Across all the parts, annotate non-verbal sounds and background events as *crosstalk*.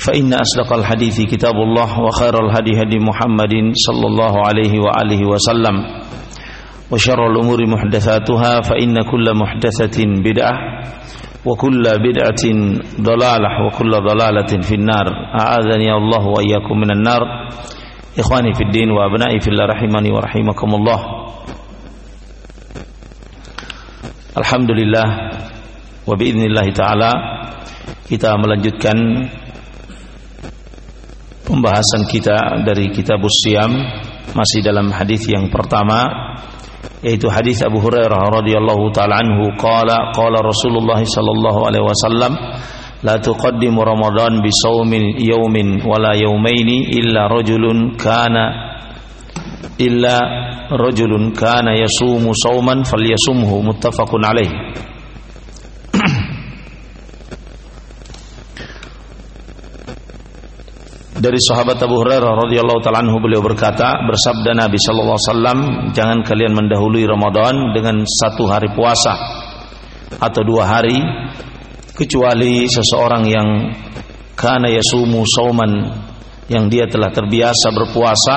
فإن أصدق الحديث كتاب الله وخير الهدي هدي محمد صلى الله عليه وآله وسلم وشر الأمور محدثاتها فإن كل محدثة بدعة وكل بدعة ضلالة وكل ضلالة في النار. أعاذني الله وإياكم من النار. إخواني في الدين وأبنائي في الله رحمني ورحمكم الله. Alhamdulillah wa biidznillah taala kita melanjutkan pembahasan kita dari kitab Siam masih dalam hadis yang pertama yaitu hadis Abu Hurairah radhiyallahu taala anhu qala qala Rasulullah sallallahu alaihi wasallam la tuqaddimu ramadan bi saumin yawmin wala yawmaini illa rajulun kana illa rajulun kana yasumu sauman falyasumhu muttafaqun alaih Dari sahabat Abu Hurairah radhiyallahu taala anhu beliau berkata, bersabda Nabi sallallahu alaihi wasallam, jangan kalian mendahului Ramadan dengan satu hari puasa atau dua hari kecuali seseorang yang kana yasumu sauman yang dia telah terbiasa berpuasa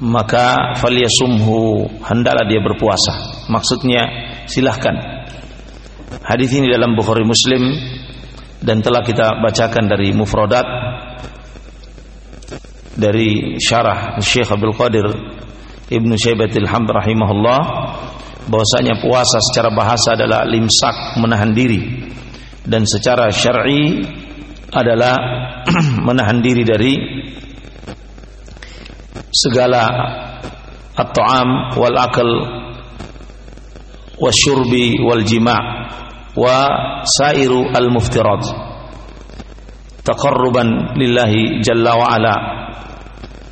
maka falyasumhu hendaklah dia berpuasa. Maksudnya silahkan. Hadis ini dalam Bukhari Muslim dan telah kita bacakan dari mufradat dari syarah Syekh Abdul Qadir Ibnu Syaibatil Hamd rahimahullah bahwasanya puasa secara bahasa adalah limsak menahan diri. Dan secara syar'i adalah *clears throat* menahan diri dari segala at-ta'am wal akal wasyurbi wal jima' wa sairu al muftirat taqarruban lillahi jalla wa ala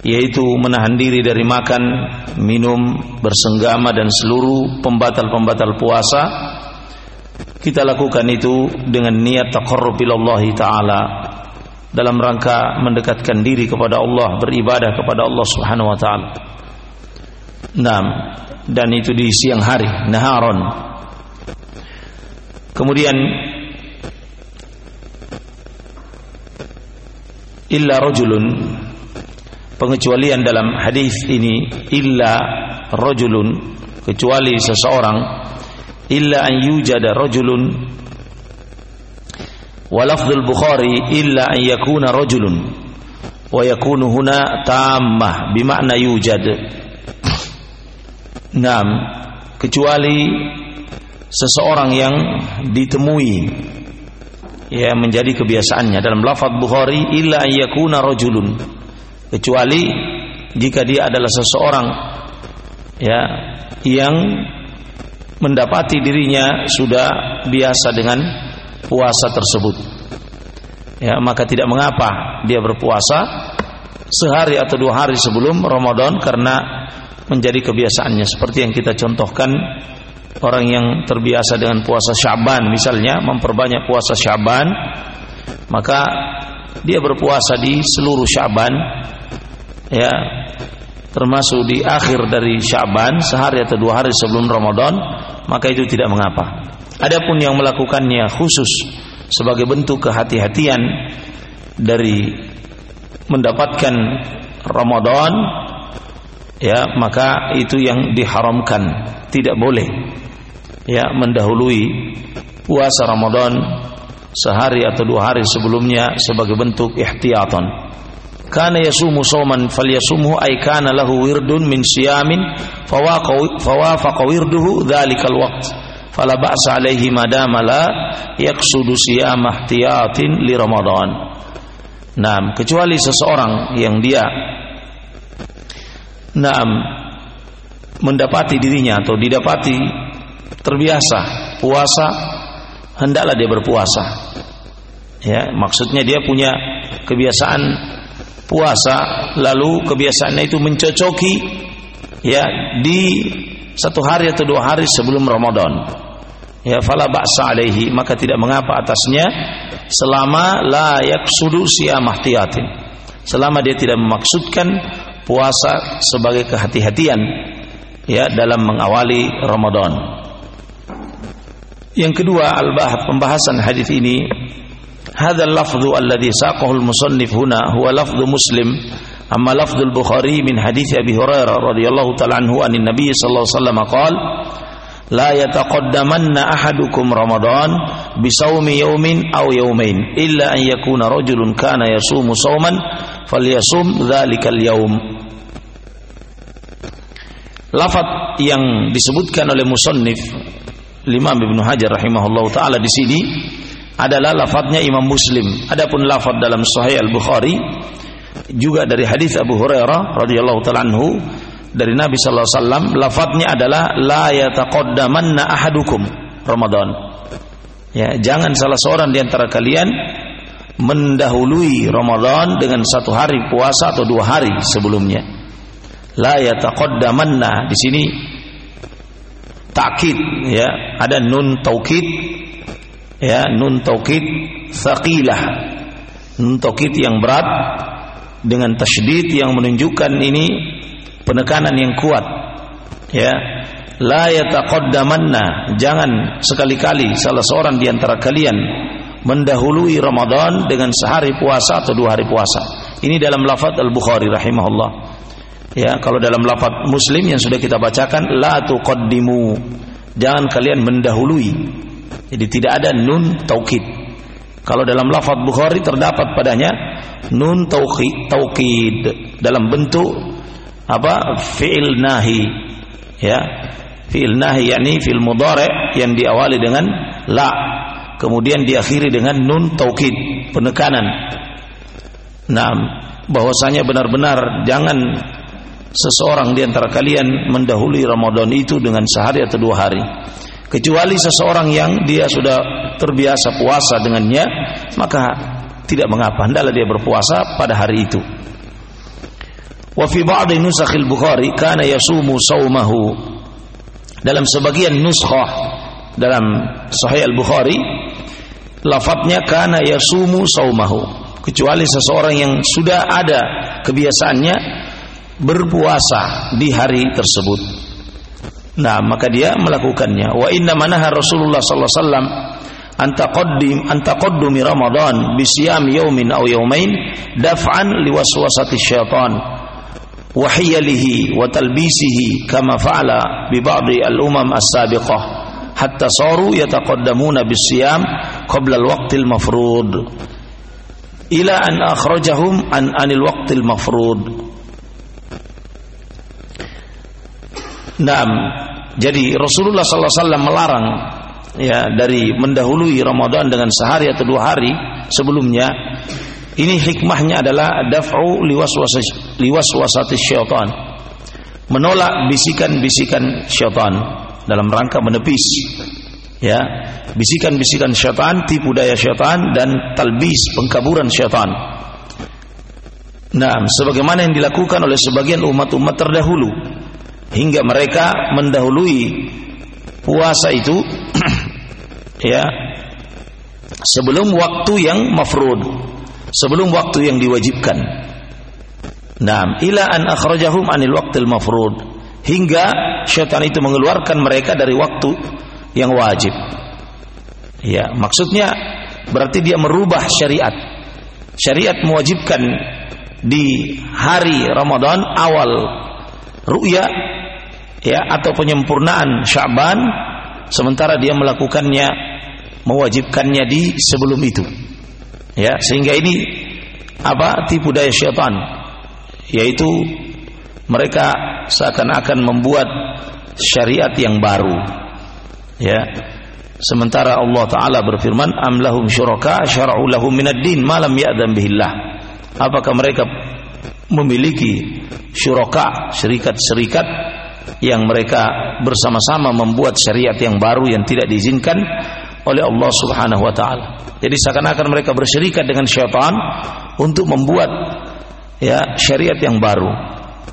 yaitu menahan diri dari makan, minum, bersenggama dan seluruh pembatal-pembatal puasa kita lakukan itu dengan niat taqarrub taala dalam rangka mendekatkan diri kepada Allah, beribadah kepada Allah Subhanahu wa taala. Naam, dan itu di siang hari, naharon. Kemudian illa rajulun pengecualian dalam hadis ini illa rajulun kecuali seseorang illa an yujada rajulun. Wa lafdhul bukhari illa an yakuna rajulun. Wa yakunu huna tammah bimakna yujad. Naam kecuali seseorang yang ditemui ya menjadi kebiasaannya. Dalam lafaz Bukhari illa an yakuna rajulun kecuali jika dia adalah seseorang ya yang mendapati dirinya sudah biasa dengan puasa tersebut. Ya maka tidak mengapa dia berpuasa sehari atau dua hari sebelum Ramadan karena menjadi kebiasaannya. Seperti yang kita contohkan orang yang terbiasa dengan puasa Syaban misalnya memperbanyak puasa Syaban maka dia berpuasa di seluruh Syaban ya. Termasuk di akhir dari Syaban sehari atau dua hari sebelum Ramadan maka itu tidak mengapa. Adapun yang melakukannya khusus sebagai bentuk kehati-hatian dari mendapatkan Ramadan ya maka itu yang diharamkan. Tidak boleh ya mendahului puasa Ramadan sehari atau dua hari sebelumnya sebagai bentuk ihtiyatan kana yasumu sawman falyasumhu ay kana lahu wirdun min siyamin fawafaqa wirduhu dzalikal waqt fala ba'sa alaihi madama la yaqsudu siyam ihtiyatin li Ramadan. Naam, kecuali seseorang yang dia naam mendapati dirinya atau didapati terbiasa puasa hendaklah dia berpuasa. Ya, maksudnya dia punya kebiasaan puasa lalu kebiasaannya itu mencocoki ya di satu hari atau dua hari sebelum Ramadan. Ya fala ba'sa alaihi maka tidak mengapa atasnya selama la yaksudu siyamahtiyatin selama dia tidak memaksudkan puasa sebagai kehati-hatian ya dalam mengawali Ramadan. Yang kedua al-bahth pembahasan hadis ini هذا اللفظ الذي ساقه المصنف هنا هو لفظ مسلم. أما لفظ البخاري من حديث أبي هريرة رضي الله تعالى عنه أن النبي صلى الله عليه وسلم قال لا يتقدمن أحدكم رمضان بصوم يوم أو يومين إلا أن يكون رجل كان يصوم صوما فليصوم ذلك اليوم. Lafat yang disebutkan oleh musannif Imam Ibnu Hajar rahimahullah taala di sini adalah lafadznya Imam Muslim. Adapun lafadz dalam Sahih Al-Bukhari juga dari hadis Abu Hurairah radhiyallahu taala anhu dari Nabi sallallahu alaihi wasallam lafadznya adalah la yataqaddamanna ahadukum Ramadan. Ya, jangan salah seorang di antara kalian mendahului Ramadan dengan satu hari puasa atau dua hari sebelumnya. La yataqaddamanna di sini takkid ya, ada nun taukid ya nun taukid thaqilah. Nun taukid yang berat dengan tasydid yang menunjukkan ini penekanan yang kuat. Ya la yataqaddamanna. Jangan sekali-kali salah seorang di antara kalian mendahului Ramadan dengan sehari puasa atau dua hari puasa. Ini dalam lafaz Al-Bukhari rahimahullah. Ya kalau dalam lafaz Muslim yang sudah kita bacakan la tuqaddimu. Jangan kalian mendahului jadi tidak ada nun taukid. Kalau dalam lafaz Bukhari terdapat padanya nun taukid, taukid dalam bentuk apa? Fi'il nahi. Ya. Fi'il nahi yakni fi'il mudhari yang diawali dengan la. Kemudian diakhiri dengan nun taukid penekanan. Nah bahwasanya benar-benar jangan seseorang di antara kalian mendahului Ramadan itu dengan sehari atau dua hari kecuali seseorang yang dia sudah terbiasa puasa dengannya maka tidak mengapa hendaklah dia berpuasa pada hari itu Wa fi ba'di nusakhil Bukhari kana yasumu saumahu. Dalam sebagian nuskhah dalam Sahih Al-Bukhari lafadznya kana yasumu saumahu. Kecuali seseorang yang sudah ada kebiasaannya berpuasa di hari tersebut. Nah, maka dia melakukannya. Wa inna manaha Rasulullah sallallahu alaihi wasallam antaqaddim antaqaddumi Ramadan bi siyam yaumin aw yaumain daf'an liwaswasati syaitan wa hiyalihi wa talbisihi kama fa'ala bi ba'di al-umam as-sabiqah hatta saru yataqaddamuna bi siyam qabla al-waqtil mafrud ila an akhrajahum an anil waqtil mafrud Nah, jadi Rasulullah SAW melarang ya dari mendahului Ramadan dengan sehari atau dua hari sebelumnya. Ini hikmahnya adalah daf'u liwaswasati syaitan. Menolak bisikan-bisikan syaitan dalam rangka menepis ya, bisikan-bisikan syaitan, tipu daya syaitan dan talbis pengkaburan syaitan. Nah, sebagaimana yang dilakukan oleh sebagian umat-umat terdahulu hingga mereka mendahului puasa itu *clears throat* ya sebelum waktu yang mafrud sebelum waktu yang diwajibkan. Nah, ila an akhrajahum anil waqtil mafrud hingga syaitan itu mengeluarkan mereka dari waktu yang wajib. Ya, maksudnya berarti dia merubah syariat. Syariat mewajibkan di hari Ramadan awal ru'ya ya atau penyempurnaan Sya'ban sementara dia melakukannya mewajibkannya di sebelum itu. Ya sehingga ini apa? Tipu daya syaitan. Yaitu mereka seakan-akan membuat syariat yang baru. Ya sementara Allah taala berfirman am lahum syuraka syara'u lahum minad din ma lam ya'zam bihillah. Apakah mereka memiliki syuraka syarikat-syarikat yang mereka bersama-sama membuat syariat yang baru yang tidak diizinkan oleh Allah Subhanahu wa taala. Jadi seakan-akan mereka berserikat dengan syaitan untuk membuat ya syariat yang baru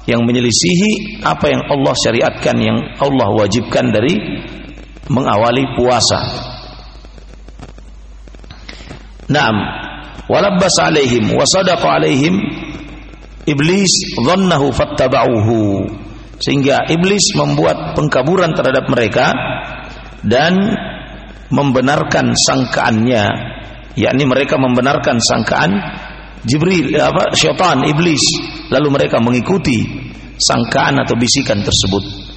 yang menyelisihi apa yang Allah syariatkan yang Allah wajibkan dari mengawali puasa. Naam, walabbas alaihim wa sadaqa alaihim iblis dhannahu fattaba'uhu. Sehingga iblis membuat pengkaburan terhadap mereka dan membenarkan sangkaannya, yakni mereka membenarkan sangkaan Jibril apa syaitan iblis. Lalu mereka mengikuti sangkaan atau bisikan tersebut.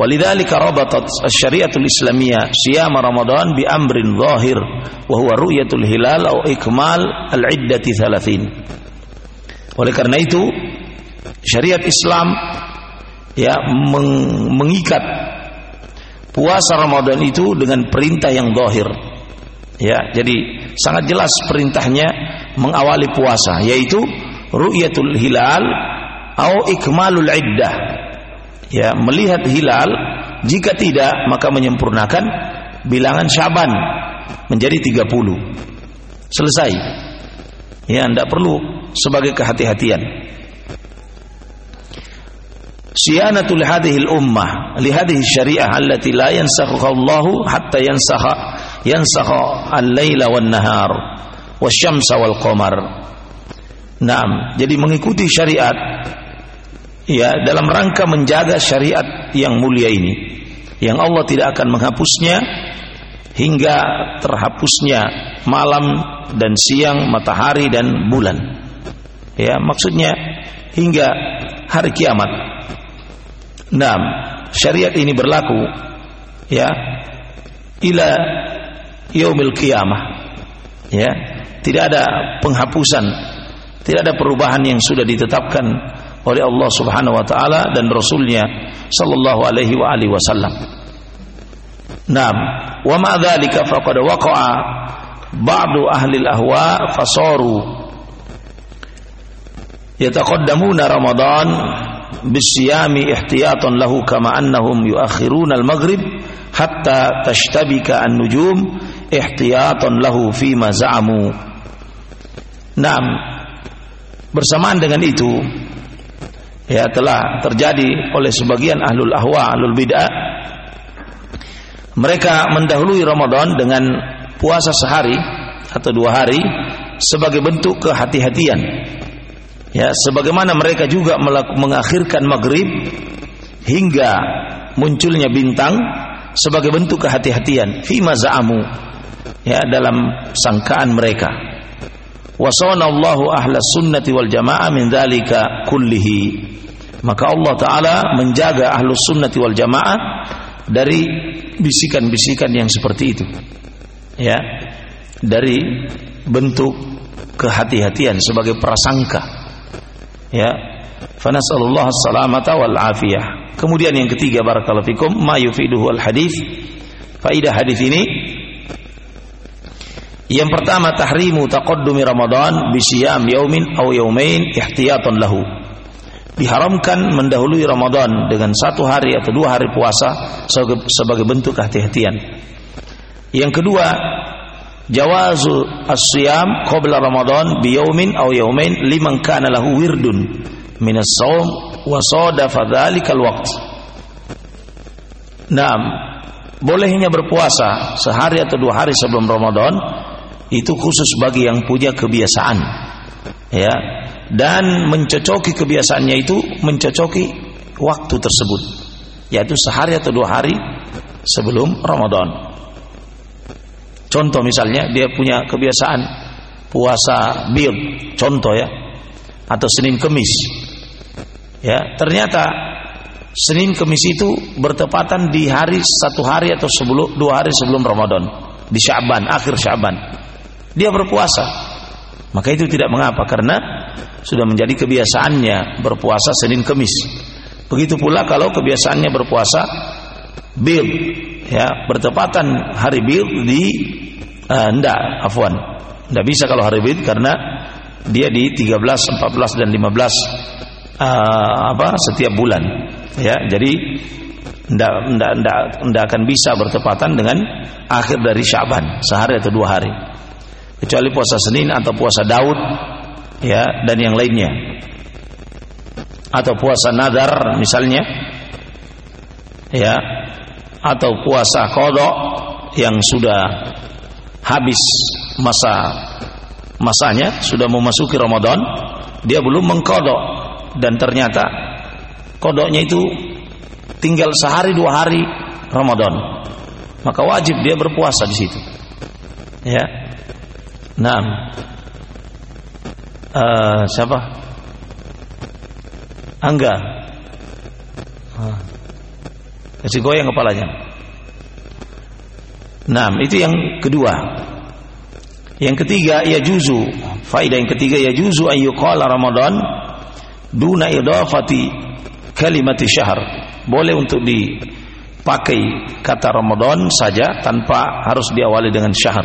Walidzalika rabatat syariatul islamiyah siyam Ramadan bi amrin zahir wa huwa ru'yatul hilal atau ikmal al-iddati 30. Oleh karena itu syariat Islam ya meng mengikat puasa Ramadan itu dengan perintah yang zahir. Ya, jadi sangat jelas perintahnya mengawali puasa yaitu ru'yatul hilal atau ikmalul iddah. Ya melihat hilal jika tidak maka menyempurnakan bilangan Syaban menjadi 30 selesai. Ya tidak perlu sebagai kehati-hatian siyanatul hadhihi ummah li hadhihi syariah allati la yansakhuha Allah hatta yansakha yansakha al-laila wan nahar wasyamsa wal qamar. Naam, jadi mengikuti syariat ya dalam rangka menjaga syariat yang mulia ini yang Allah tidak akan menghapusnya hingga terhapusnya malam dan siang matahari dan bulan. Ya maksudnya hingga hari kiamat nah syariat ini berlaku ya ila yaumil kiamah ya. Tidak ada penghapusan tidak ada perubahan yang sudah ditetapkan oleh Allah Subhanahu wa taala dan rasulnya sallallahu alaihi wa alihi wasallam. Naam, wa ma dzalika faqad waqa'a ba'du ahli al-ahwa fasaru yataqaddamuna Ramadan bersamaan dengan itu ya telah terjadi oleh sebagian ahlul ahwa, ahlul bid'ah. Mereka mendahului Ramadan dengan puasa sehari atau dua hari sebagai bentuk kehati-hatian. Ya, sebagaimana mereka juga mengakhirkan maghrib hingga munculnya bintang sebagai bentuk kehati-hatian. Fima za'amu ya dalam sangkaan mereka. Wasana Allahu ahla sunnati wal jamaah min dzalika kullihi maka Allah Ta'ala menjaga ahlus sunnati wal jamaah dari bisikan-bisikan yang seperti itu ya dari bentuk kehati-hatian sebagai prasangka ya. Fanasallallahu salamata wal afiyah. Kemudian yang ketiga barakallahu fikum ma yufiduhu al hadis. Faidah hadis ini yang pertama tahrimu taqaddumi ramadan bisiyam yaumin aw yaumain ihtiyatan lahu. Diharamkan mendahului Ramadan dengan satu hari atau dua hari puasa sebagai bentuk kehati-hatian. Yang kedua, jawazu as-siyam qabla Ramadan bi yaumin aw yaumain liman kana lahu wirdun min as-shaum wa sadafa dzalikal waqt. Naam, bolehnya berpuasa sehari atau dua hari sebelum Ramadan itu khusus bagi yang punya kebiasaan. Ya, dan mencocoki kebiasaannya itu mencocoki waktu tersebut yaitu sehari atau dua hari sebelum Ramadan contoh misalnya dia punya kebiasaan puasa bir contoh ya atau Senin Kemis. Ya ternyata Senin Kemis itu bertepatan di hari satu hari atau sebelum dua hari sebelum Ramadan di Syaban akhir Syaban dia berpuasa. Maka itu tidak mengapa karena sudah menjadi kebiasaannya berpuasa Senin Kemis. Begitu pula kalau kebiasaannya berpuasa bil ya bertepatan hari bil di uh, ndak afwan. Ndak bisa kalau hari bil karena dia di 13, 14 dan 15 uh, apa setiap bulan. Ya, jadi ndak ndak ndak ndak akan bisa bertepatan dengan akhir dari Syaban, sehari atau dua hari. Kecuali puasa Senin atau puasa Daud ya dan yang lainnya atau puasa nadar misalnya ya atau puasa kodok yang sudah habis masa masanya sudah memasuki Ramadan dia belum mengkodok. Dan ternyata kodoknya itu tinggal sehari dua hari Ramadan. Maka wajib dia berpuasa di situ. Ya. Nah uh, siapa? Angga. Uh. Kasih goyang kepalanya. Nah itu yang kedua. Yang ketiga ya juzu. Faedah yang ketiga ya juzu ayyuqala Ramadan duna idafati kalimati syahr. Boleh untuk dipakai kata Ramadan saja tanpa harus diawali dengan syahr.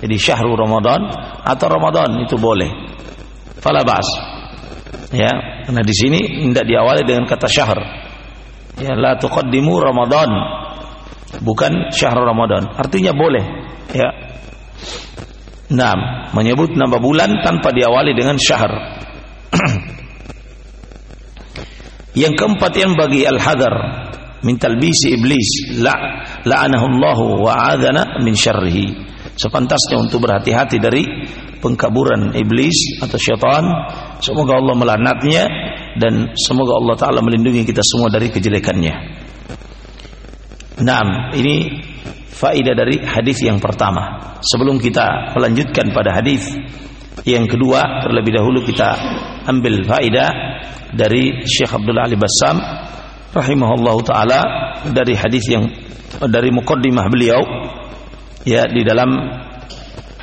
Jadi syahrul Ramadan atau Ramadan itu boleh. Fala bas ya karena di sini tidak diawali dengan kata syahr ya la tuqaddimu Ramadan. Bukan syahr Ramadan. Artinya boleh. Ya. Nah, menyebut nama bulan tanpa diawali dengan syahr. *clears throat* yang keempat yang bagi al-hadar. Min talbisi iblis. La la'anahu wa adana min syarrihi. Sepantasnya untuk berhati-hati dari pengkaburan iblis atau syaitan. Semoga Allah melaknatnya dan semoga Allah taala melindungi kita semua dari kejelekannya. Nah, ini faedah dari hadis yang pertama. Sebelum kita melanjutkan pada hadis yang kedua, terlebih dahulu kita ambil faedah dari Syekh Abdullah Ali Bassam rahimahullahu taala dari hadis yang dari mukaddimah beliau ya di dalam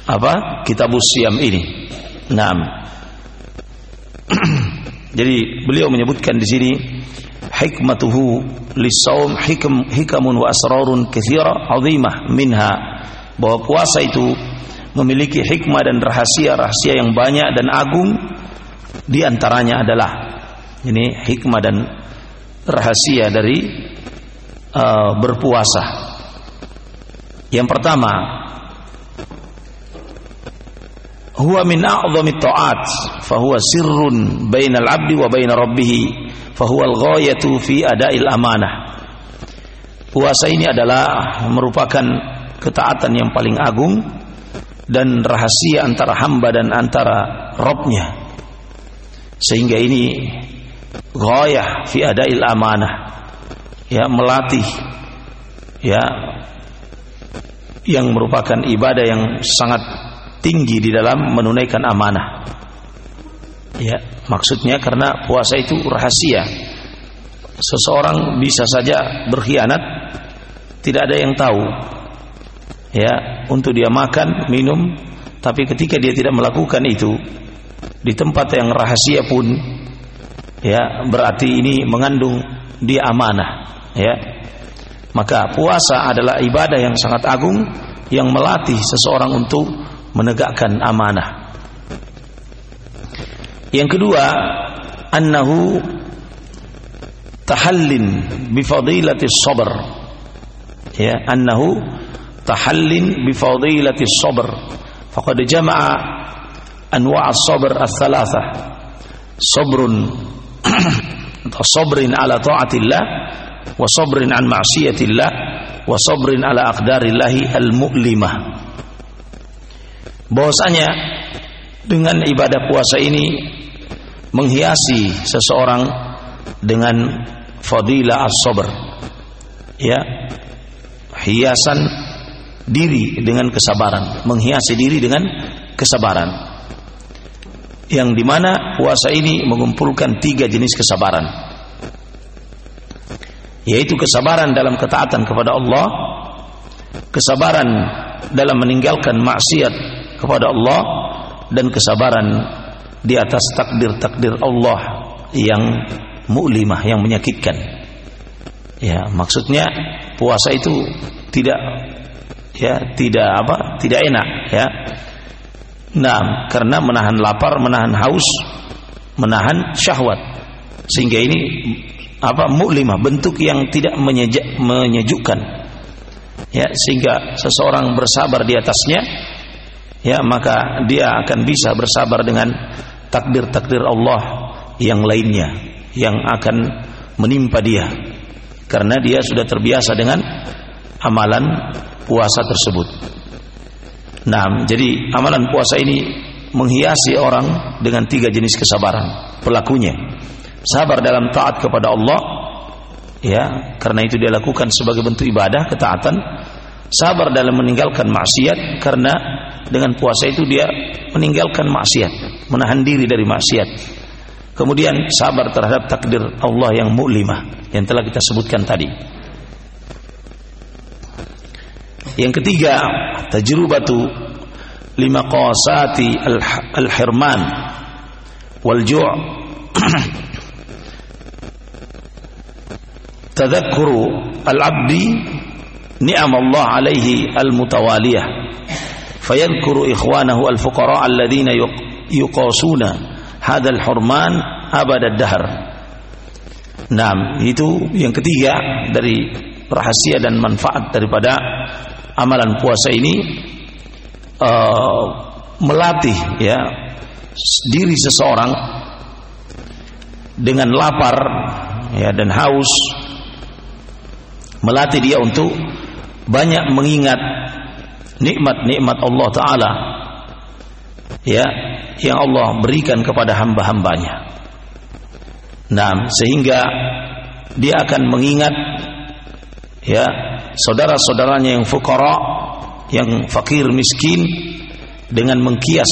apa kitabus siam ini. Naam. *clears throat* Jadi beliau menyebutkan di sini hikmatuhu lisaum hikam hikamun wa asrarun katsira azimah minha. Bahwa puasa itu memiliki hikmah dan rahasia-rahasia yang banyak dan agung. Di antaranya adalah ini hikmah dan rahasia dari uh, berpuasa. Yang pertama huwa min a'zami ta'at fa huwa sirrun bainal 'abdi wa bain rabbih fa huwa al-ghayatu fi ada'il amanah. Puasa ini adalah merupakan ketaatan yang paling agung dan rahasia antara hamba dan antara Robnya. Sehingga ini ghayah fi ada'il amanah. Ya melatih ya yang merupakan ibadah yang sangat tinggi di dalam menunaikan amanah. Ya, maksudnya karena puasa itu rahasia. Seseorang bisa saja berkhianat, tidak ada yang tahu. Ya, untuk dia makan, minum, tapi ketika dia tidak melakukan itu di tempat yang rahasia pun ya, berarti ini mengandung dia amanah, ya. Maka puasa adalah ibadah yang sangat agung yang melatih seseorang untuk menegakkan amanah. Yang kedua, annahu tahallin bi fadilati sabr. Ya, annahu tahallin bi fadilati sabr. Faqad jama'a anwa' as-sabr ats-tsalatsa. Sabrun *clears throat* sabrin ala ta'atillah wa sabrin an ma'siyatillah wa sabrin ala aqdarillahi al-mu'limah bahwasanya dengan ibadah puasa ini menghiasi seseorang dengan fadilah as-sabr. Ya. Hiasan diri dengan kesabaran menghiasi diri dengan kesabaran. Yang di mana puasa ini mengumpulkan tiga jenis kesabaran. Yaitu kesabaran dalam ketaatan kepada Allah kesabaran dalam meninggalkan maksiat kepada Allah dan kesabaran di atas takdir-takdir Allah yang mu'limah yang menyakitkan. Ya, maksudnya puasa itu tidak ya, tidak apa? tidak enak ya. Nah, karena menahan lapar, menahan haus, menahan syahwat. Sehingga ini apa? mu'limah, bentuk yang tidak menyejukkan. Ya, sehingga seseorang bersabar di atasnya ya maka dia akan bisa bersabar dengan takdir-takdir Allah yang lainnya yang akan menimpa dia karena dia sudah terbiasa dengan amalan puasa tersebut. Nah, jadi amalan puasa ini menghiasi orang dengan tiga jenis kesabaran pelakunya. Sabar dalam taat kepada Allah, ya, karena itu dia lakukan sebagai bentuk ibadah, ketaatan. Sabar dalam meninggalkan maksiat karena dengan puasa itu dia meninggalkan maksiat, menahan diri dari maksiat. Kemudian sabar terhadap takdir Allah yang mu'limah yang telah kita sebutkan tadi. Yang ketiga, tajrubatu lima qasati al-hirman wal ju' tadhakkuru al-'abdi ni'am Allah alaihi al-mutawaliyah fayadhkuru ikhwanahu al-fuqara alladhina yuqasuna hadzal hurman abad ad-dahr. Nah, itu yang ketiga dari rahasia dan manfaat daripada amalan puasa ini uh, melatih ya diri seseorang dengan lapar ya dan haus melatih dia untuk banyak mengingat nikmat-nikmat Allah taala ya yang Allah berikan kepada hamba-hambanya. Nah, sehingga dia akan mengingat ya saudara-saudaranya yang fukara yang fakir miskin dengan mengkias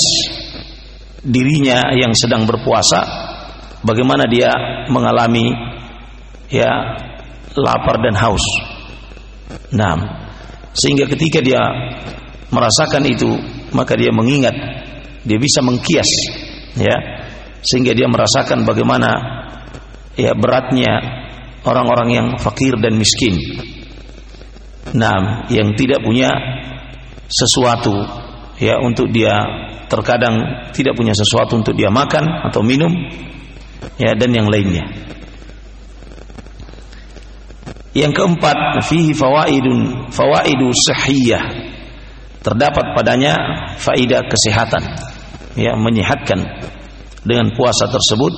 dirinya yang sedang berpuasa bagaimana dia mengalami ya lapar dan haus. Nah, sehingga ketika dia merasakan itu maka dia mengingat dia bisa mengkias ya sehingga dia merasakan bagaimana ya beratnya orang-orang yang fakir dan miskin Nah, yang tidak punya sesuatu ya untuk dia terkadang tidak punya sesuatu untuk dia makan atau minum ya dan yang lainnya. Yang keempat, fihi fawaidun fawaidu sahiyah. Terdapat padanya faidah kesehatan. Ya, menyehatkan dengan puasa tersebut.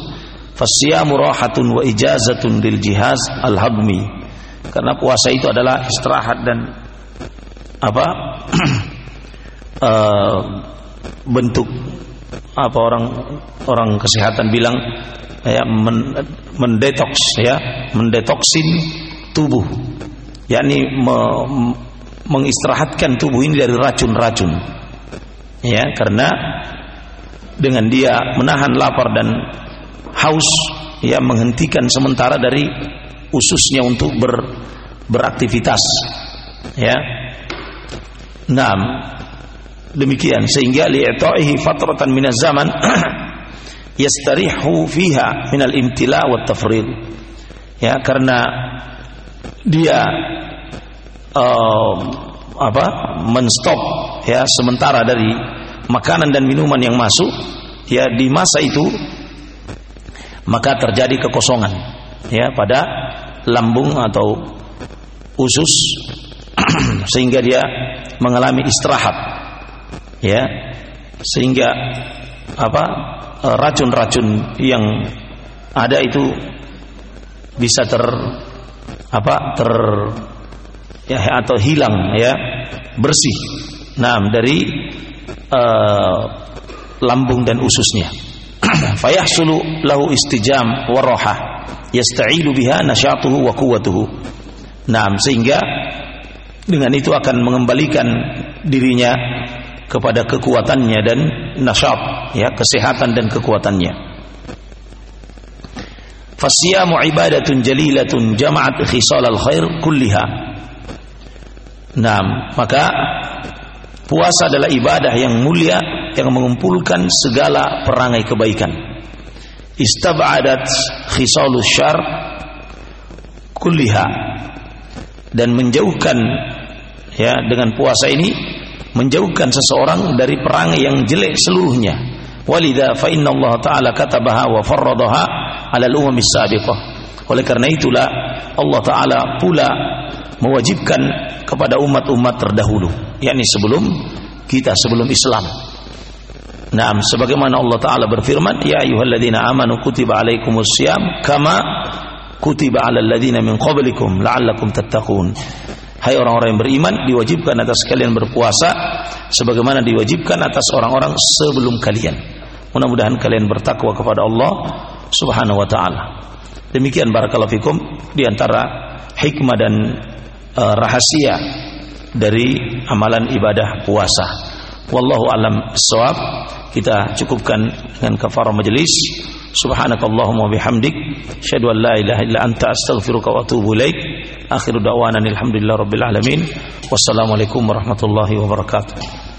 Fasiyamu rahatun wa ijazatun lil jihaz al-hadmi karena puasa itu adalah istirahat dan apa uh, *clears throat* bentuk apa orang orang kesehatan bilang ya men, mendetoks ya mendetoksin tubuh. Yakni me, mengistirahatkan tubuh ini dari racun-racun. Ya karena dengan dia menahan lapar dan haus ya menghentikan sementara dari ususnya untuk ber, beraktivitas. Ya. Naam. Demikian. Sehingga li'ta'ihi fatratan minaz zaman *clears throat* yastarihu fiha minal imtila wa tafrid ya karena dia uh, apa menstop ya sementara dari makanan dan minuman yang masuk ya di masa itu maka terjadi kekosongan ya pada lambung atau usus *clears throat* sehingga dia mengalami istirahat ya sehingga apa racun-racun yang ada itu bisa ter apa ter ya atau hilang ya bersih nah dari uh, lambung dan ususnya *clears throat* fayahsulu lahu istijam waroha yasta'ilu biha nasyatuhu wa quwwatuhu. Nah, sehingga dengan itu akan mengembalikan dirinya kepada kekuatannya dan nasyat, ya, kesehatan dan kekuatannya. Fasiyamu ibadatun jalilatun jama'at khisal al-khair kulliha. Nah, maka puasa adalah ibadah yang mulia yang mengumpulkan segala perangai kebaikan. Istab'adat khisalus syar kulliha. Dan menjauhkan ya dengan puasa ini menjauhkan seseorang dari perangai yang jelek seluruhnya. Walidha fa Allah taala katabaha wa farradaha ala al-umam sabiqah oleh karena itulah Allah taala pula mewajibkan kepada umat-umat terdahulu yakni sebelum kita sebelum Islam Naam, sebagaimana Allah Taala berfirman, "Ya ayyuhalladzina amanu kutiba alaikumusiyam kama kutiba alal ladzina min qablikum la'allakum tattaqun." Hai orang-orang yang beriman, diwajibkan atas kalian berpuasa sebagaimana diwajibkan atas orang-orang sebelum kalian. Mudah-mudahan kalian bertakwa kepada Allah Subhanahu wa taala. Demikian barakallahu fikum di antara hikmah dan uh, rahasia dari amalan ibadah puasa. Wallahu alam bisawab. Kita cukupkan dengan kafarah majelis. Subhanakallahumma bihamdik asyhadu an la ilaha illa anta astaghfiruka wa atubu ilaik. Akhiru da'wana alhamdulillahi rabbil alamin. Wassalamualaikum warahmatullahi wabarakatuh.